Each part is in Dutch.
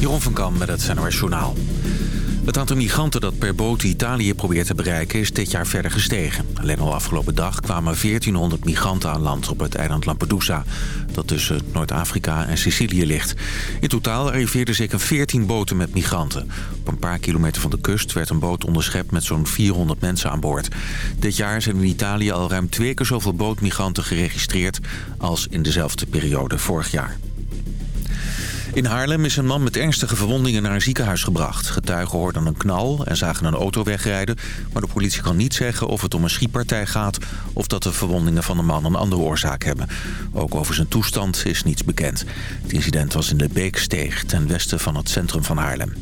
Jeroen van Kam met het NOS Journaal. Het aantal migranten dat per boot Italië probeert te bereiken is dit jaar verder gestegen. Alleen al afgelopen dag kwamen 1400 migranten aan land op het eiland Lampedusa... dat tussen Noord-Afrika en Sicilië ligt. In totaal arriveerden zeker 14 boten met migranten. Op een paar kilometer van de kust werd een boot onderschept met zo'n 400 mensen aan boord. Dit jaar zijn in Italië al ruim twee keer zoveel bootmigranten geregistreerd... als in dezelfde periode vorig jaar. In Haarlem is een man met ernstige verwondingen naar een ziekenhuis gebracht. Getuigen hoorden een knal en zagen een auto wegrijden... maar de politie kan niet zeggen of het om een schietpartij gaat... of dat de verwondingen van de man een andere oorzaak hebben. Ook over zijn toestand is niets bekend. Het incident was in de Beeksteeg, ten westen van het centrum van Haarlem.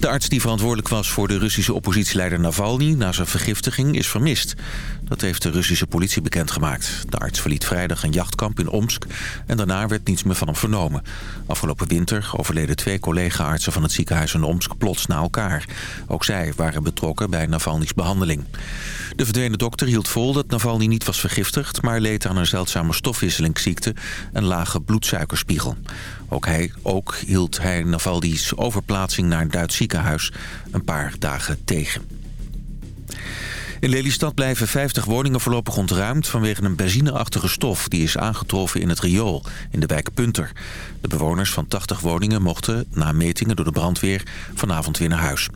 De arts die verantwoordelijk was voor de Russische oppositieleider Navalny... na zijn vergiftiging is vermist. Dat heeft de Russische politie bekendgemaakt. De arts verliet vrijdag een jachtkamp in Omsk... en daarna werd niets meer van hem vernomen. Afgelopen winter overleden twee collega-artsen van het ziekenhuis in Omsk plots na elkaar. Ook zij waren betrokken bij Navalny's behandeling. De verdwenen dokter hield vol dat Navalny niet was vergiftigd... maar leed aan een zeldzame stofwisselingsziekte en lage bloedsuikerspiegel. Ook, hij, ook hield hij Navalny's overplaatsing naar een Duits ziekenhuis een paar dagen tegen. In Lelystad blijven 50 woningen voorlopig ontruimd vanwege een benzineachtige stof die is aangetroffen in het riool in de wijk Punter. De bewoners van 80 woningen mochten na metingen door de brandweer vanavond weer naar huis.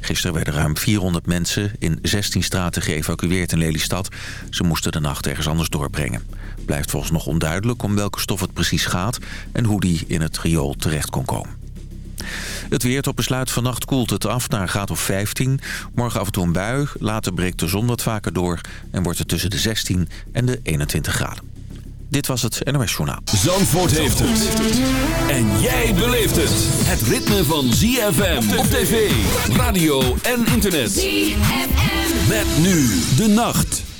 Gisteren werden ruim 400 mensen in 16 straten geëvacueerd in Lelystad. Ze moesten de nacht ergens anders doorbrengen. Blijft volgens nog onduidelijk om welke stof het precies gaat en hoe die in het riool terecht kon komen. Het weer tot besluit vannacht koelt het af naar een graad of 15. Morgen af en toe een bui, later breekt de zon wat vaker door... en wordt het tussen de 16 en de 21 graden. Dit was het NOS Journaal. Zandvoort heeft het. En jij beleeft het. Het ritme van ZFM op tv, radio en internet. ZFM. Met nu de nacht.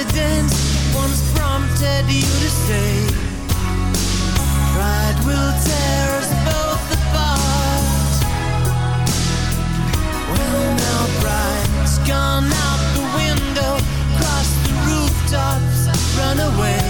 accident once prompted you to stay. Pride will tear us both apart Well now pride's gone out the window Cross the rooftops, run away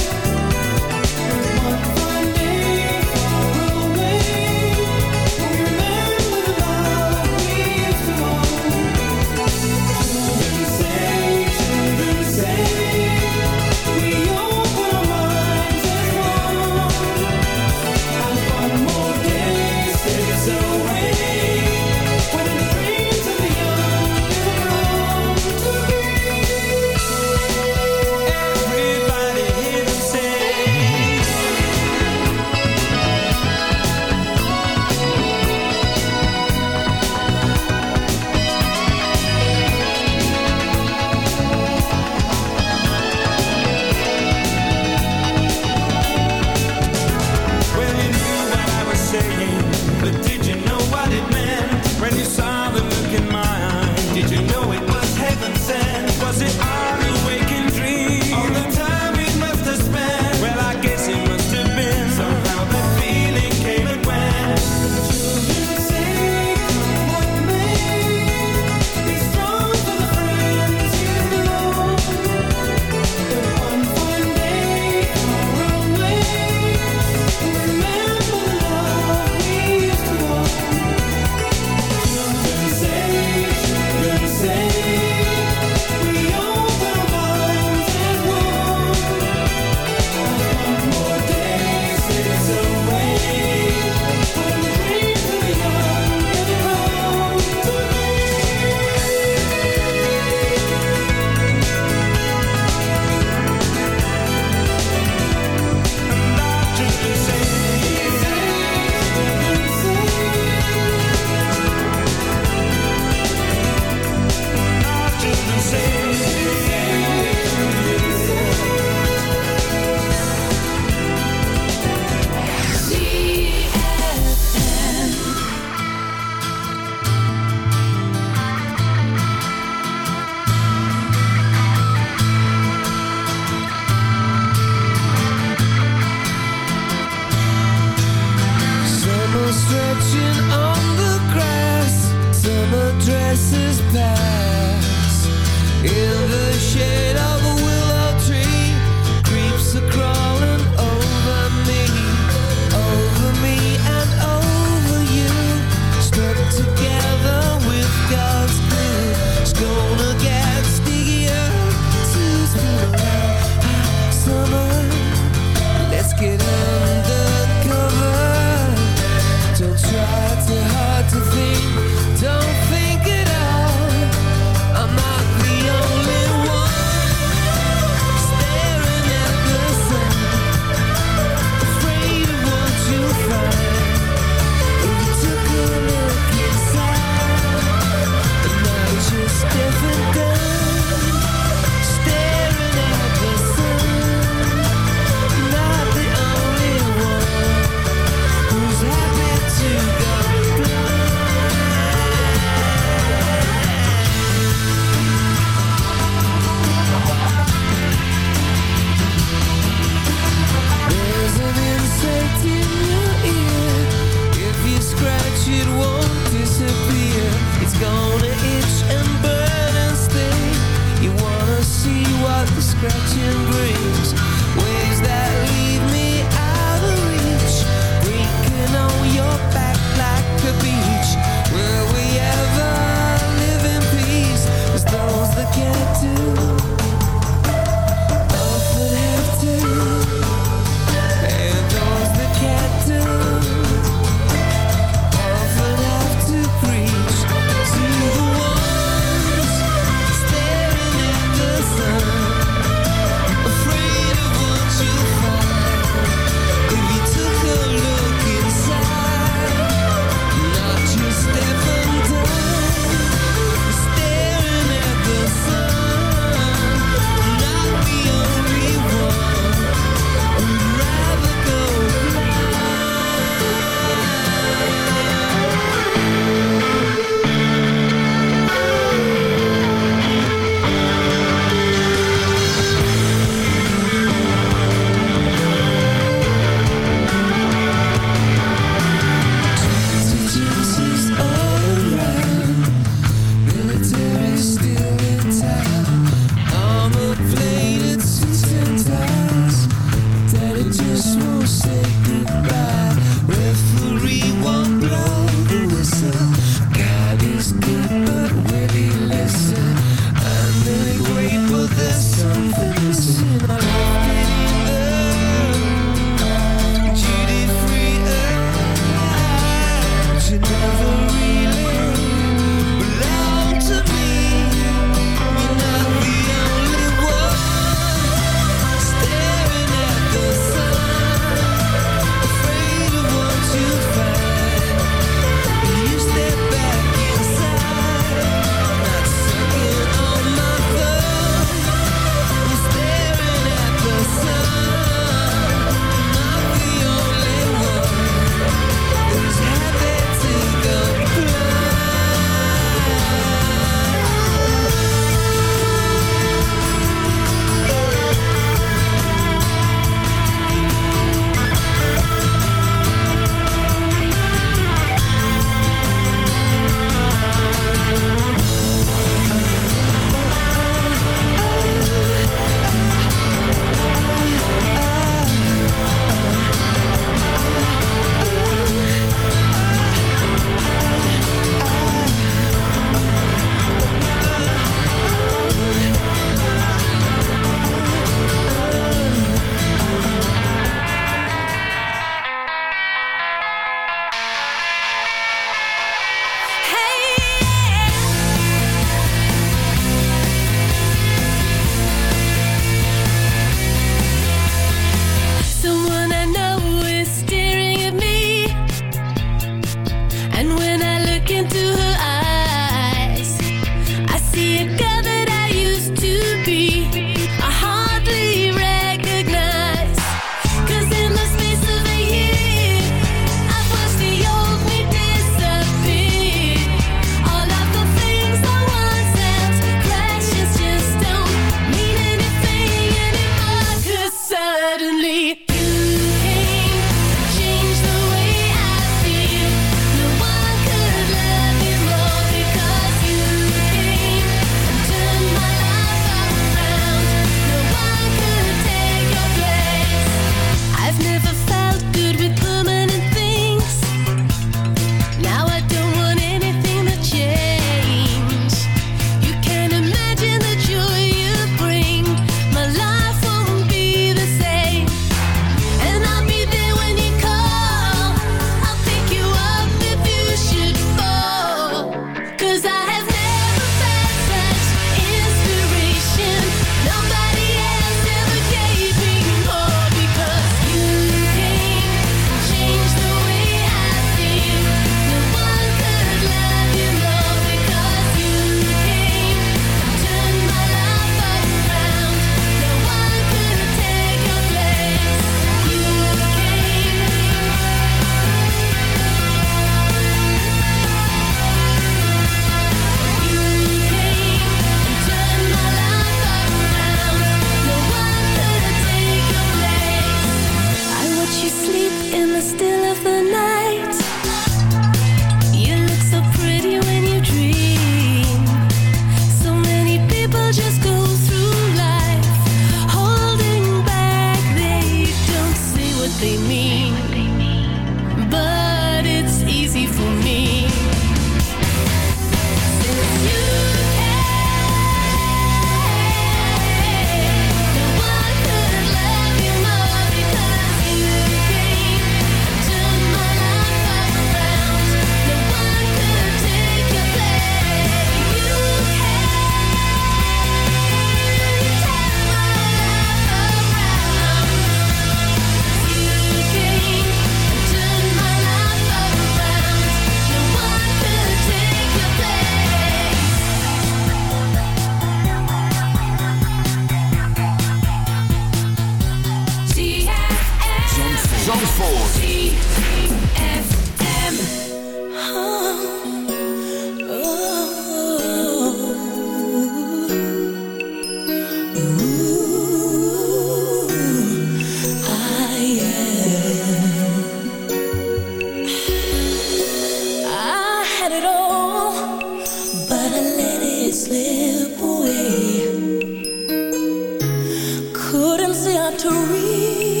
to read.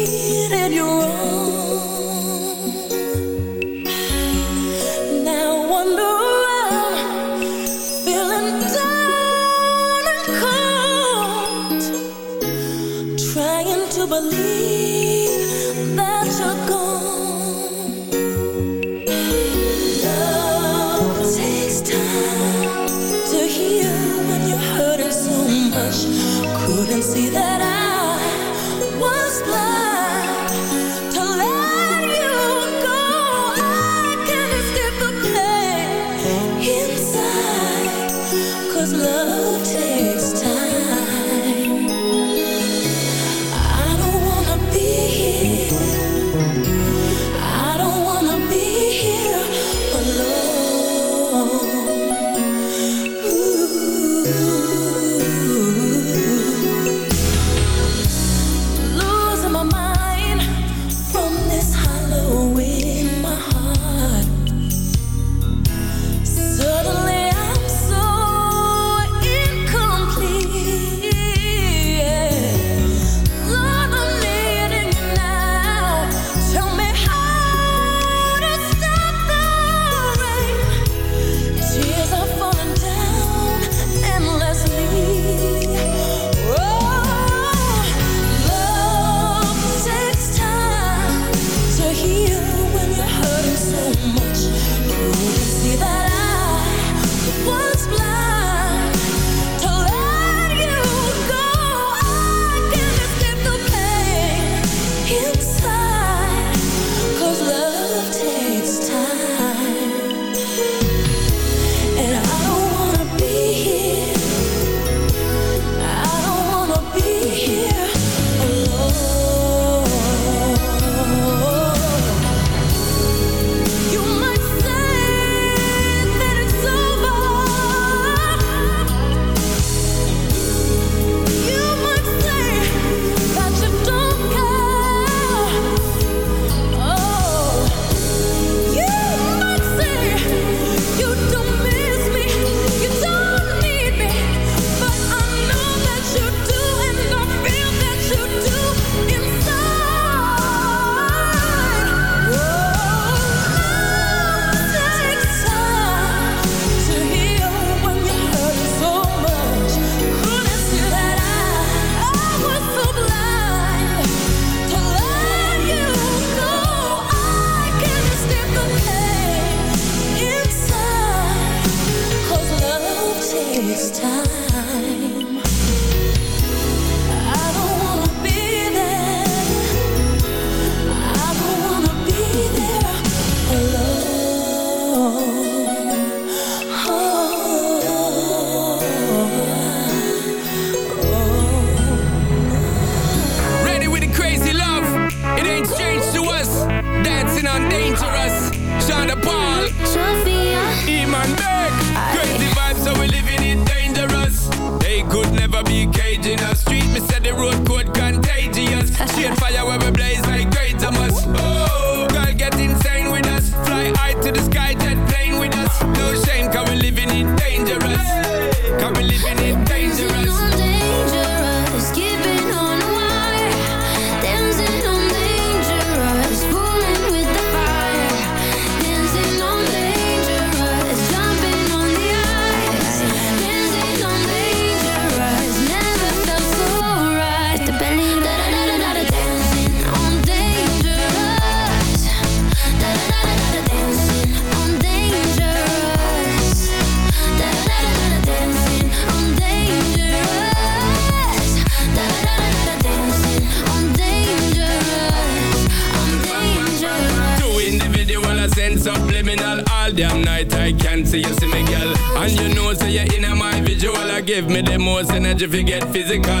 Physical.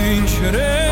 vincere